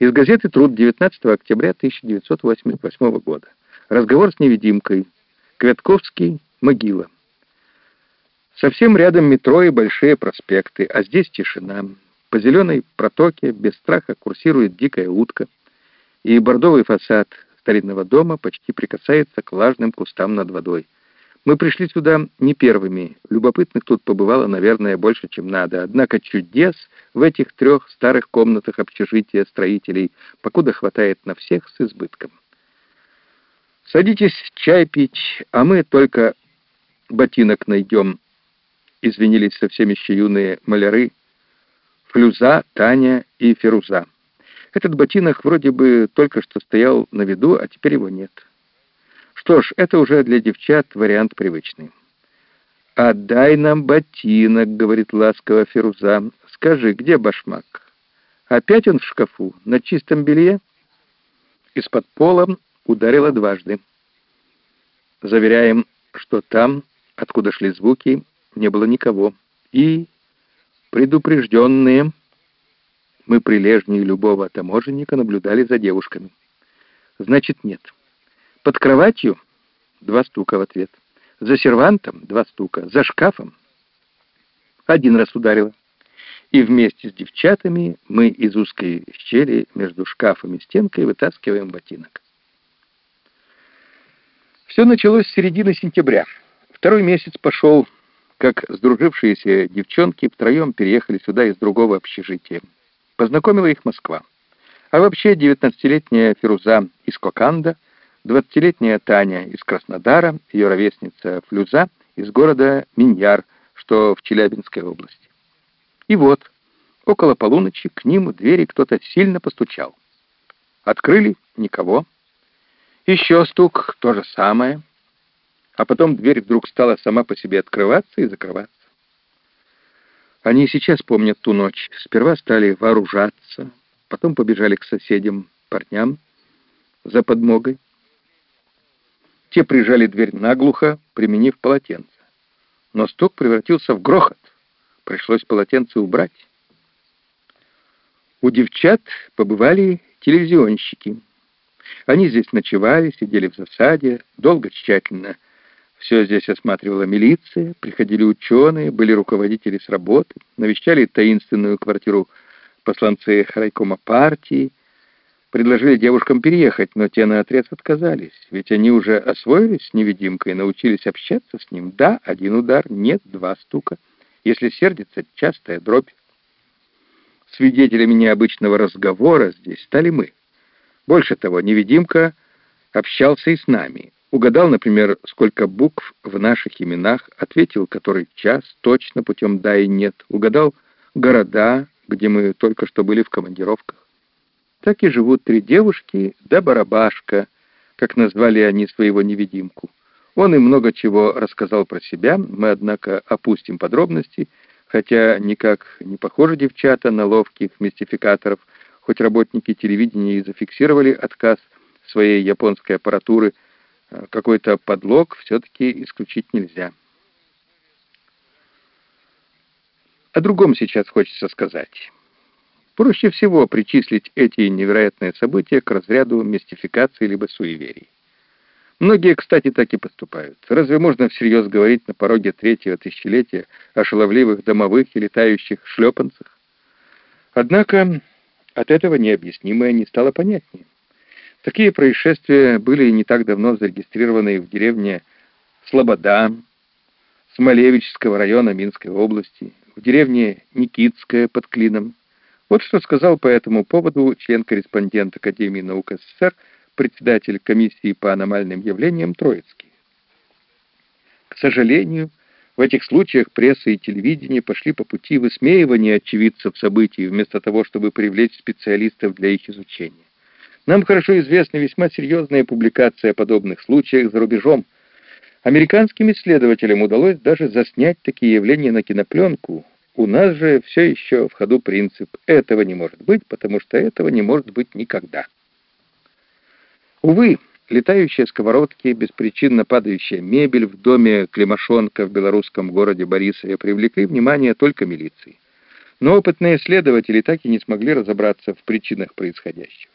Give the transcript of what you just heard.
Из газеты «Труд» 19 октября 1988 года. Разговор с невидимкой. Квятковский, могила. Совсем рядом метро и большие проспекты, а здесь тишина. По зеленой протоке без страха курсирует дикая утка, и бордовый фасад старинного дома почти прикасается к влажным кустам над водой. Мы пришли сюда не первыми. Любопытных тут побывало, наверное, больше, чем надо. Однако чудес в этих трех старых комнатах общежития строителей покуда хватает на всех с избытком. Садитесь чай пить, а мы только ботинок найдем. Извинились совсем еще юные маляры Флюза, Таня и Феруза. Этот ботинок вроде бы только что стоял на виду, а теперь его нет. Что ж, это уже для девчат вариант привычный. «Отдай нам ботинок», — говорит ласково Феруза. «Скажи, где башмак? Опять он в шкафу, на чистом белье?» Из-под пола ударила дважды. Заверяем, что там, откуда шли звуки, не было никого. И предупрежденные, мы прилежнее любого таможенника наблюдали за девушками. Значит, нет. Под кроватью два стука в ответ. За сервантом два стука. За шкафом один раз ударила. И вместе с девчатами мы из узкой щели между шкафом и стенкой вытаскиваем ботинок. Все началось с середины сентября. Второй месяц пошел, как сдружившиеся девчонки втроем переехали сюда из другого общежития. Познакомила их Москва. А вообще 19-летняя Фируза из Коканда — Двадцатилетняя Таня из Краснодара, ее ровесница Флюза из города Миньяр, что в Челябинской области. И вот, около полуночи к ним в двери кто-то сильно постучал. Открыли — никого. Еще стук — то же самое. А потом дверь вдруг стала сама по себе открываться и закрываться. Они сейчас помнят ту ночь. Сперва стали вооружаться, потом побежали к соседям, парням за подмогой. Те прижали дверь наглухо, применив полотенце. Но стук превратился в грохот. Пришлось полотенце убрать. У девчат побывали телевизионщики. Они здесь ночевали, сидели в засаде, долго, тщательно. Все здесь осматривала милиция, приходили ученые, были руководители с работы, навещали таинственную квартиру посланцы райкома партии, предложили девушкам переехать, но те наотрез отказались, ведь они уже освоились с невидимкой, научились общаться с ним. Да, один удар, нет, два стука. Если сердится, частая дробь. Свидетелями необычного разговора здесь стали мы. Больше того, невидимка общался и с нами. Угадал, например, сколько букв в наших именах, ответил, который час, точно путем «да» и «нет». Угадал города, где мы только что были в командировках так и живут три девушки да барабашка, как назвали они своего невидимку. Он им много чего рассказал про себя, мы, однако, опустим подробности, хотя никак не похожи девчата на ловких мистификаторов, хоть работники телевидения и зафиксировали отказ своей японской аппаратуры, э, какой-то подлог все-таки исключить нельзя. О другом сейчас хочется сказать. Проще всего причислить эти невероятные события к разряду мистификации либо суеверий. Многие, кстати, так и поступают. Разве можно всерьез говорить на пороге третьего тысячелетия о шаловливых домовых и летающих шлепанцах? Однако от этого необъяснимое не стало понятнее. Такие происшествия были не так давно зарегистрированы в деревне Слобода, Смолевичского района Минской области, в деревне Никитская под Клином, вот что сказал по этому поводу член-корреспондент Академии наук СССР, председатель комиссии по аномальным явлениям Троицкий. К сожалению, в этих случаях пресса и телевидение пошли по пути высмеивания очевидцев событий, вместо того, чтобы привлечь специалистов для их изучения. Нам хорошо известна весьма серьезная публикация о подобных случаях за рубежом. Американским исследователям удалось даже заснять такие явления на кинопленку, у нас же все еще в ходу принцип «этого не может быть, потому что этого не может быть никогда». Увы, летающие сковородки, беспричинно падающая мебель в доме Климашонка в белорусском городе Борисове привлекли внимание только милиции. Но опытные следователи так и не смогли разобраться в причинах происходящего.